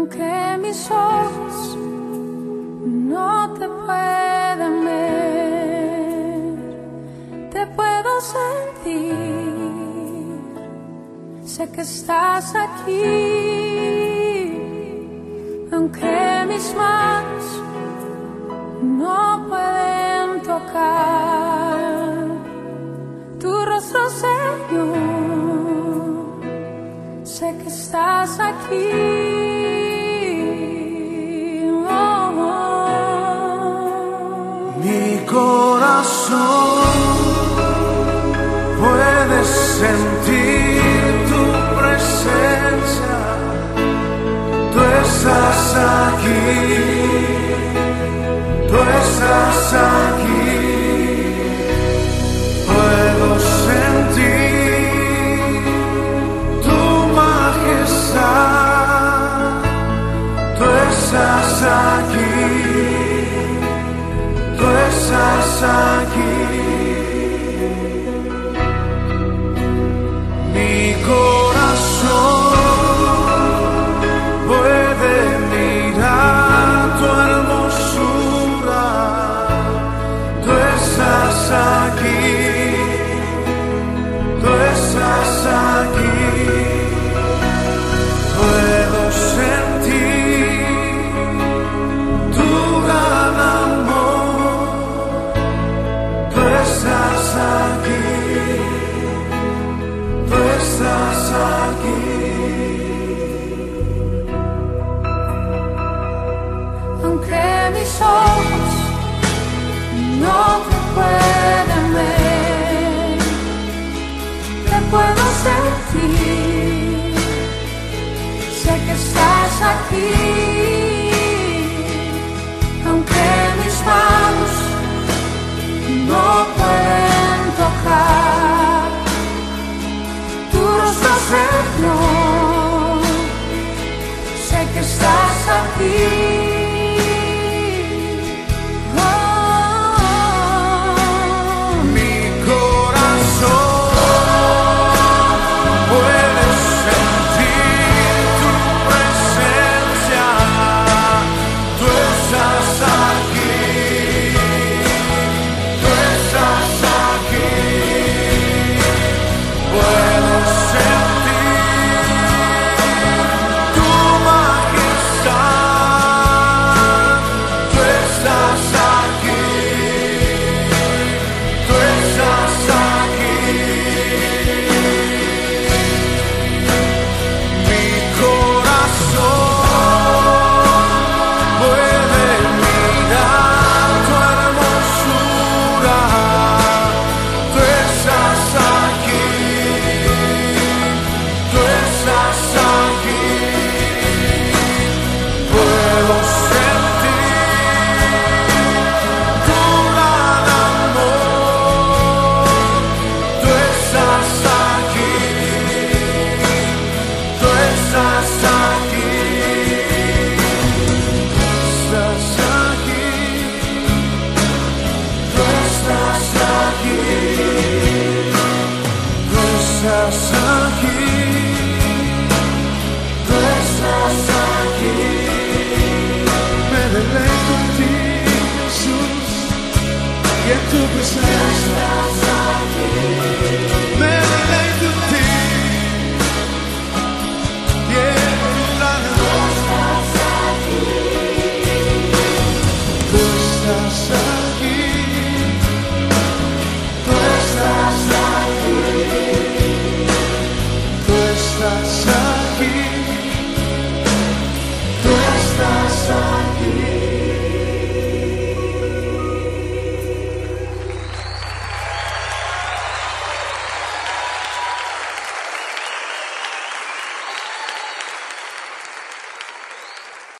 aunque mis ojos no te puedan ver, te puedo sentir, sé que estás aquí, aunque mis manos no pueden tocar tu rostro, Señor, sé que estás aquí. mi corazón puede sentir tu presencia, tú estás aquí. sun. Te puedo sentir, sé que estás aquí, aunque mis manos no pueden tocar tu rosacero, sé que estás aquí. get to precise. Many days to tea. Yeah, Gustavsson.